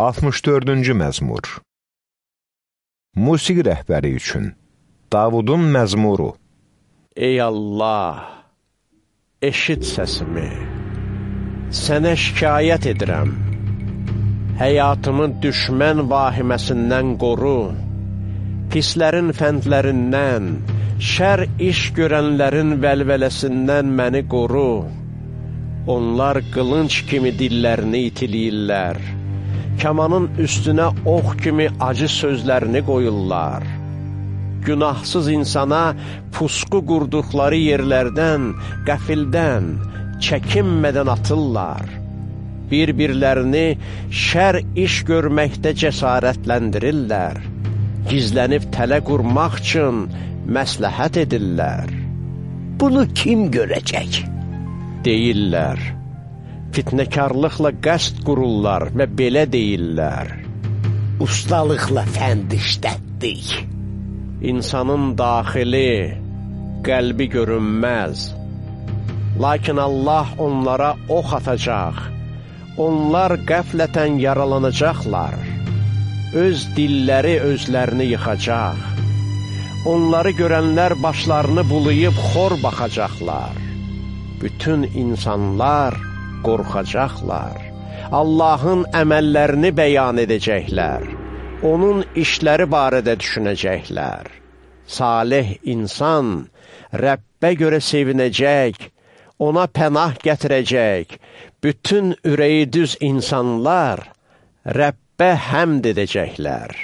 64-cü məzmur Musiqi rəhbəri üçün Davudun məzmuru Ey Allah, eşit səsimi, sənə şikayət edirəm. Həyatımı düşmən vahiməsindən qoru, pislərin fəndlərindən, şər iş görənlərin vəlvələsindən məni qoru. Onlar qılınc kimi dillərini itiliyirlər. Kamanın üstünə ox kimi acı sözlərini qoyurlar. Günahsız insana pusqu qurduqları yerlərdən, qəfildən, çəkinmədən atırlar. Bir-birlərini şər iş görməkdə cəsarətləndirirlər. Gizlənib tələ qurmaq üçün məsləhət edirlər. Bunu kim görəcək? deyirlər. Fitnəkarlıqla qəst qururlar və belə deyirlər. Ustalıqla fənd işlətdik. İnsanın daxili, qəlbi görünməz. Lakin Allah onlara ox atacaq. Onlar qəflətən yaralanacaqlar. Öz dilləri özlərini yıxacaq. Onları görənlər başlarını bulayıb xor baxacaqlar bütün insanlar qorxacaqlar. Allahın əməllərini bəyan edəcəklər. Onun işləri barədə düşünəcəklər. Salih insan Rəbbə görə sevinəcək, ona pənah gətirəcək. Bütün ürəyi düz insanlar Rəbbə həmd edəcəklər.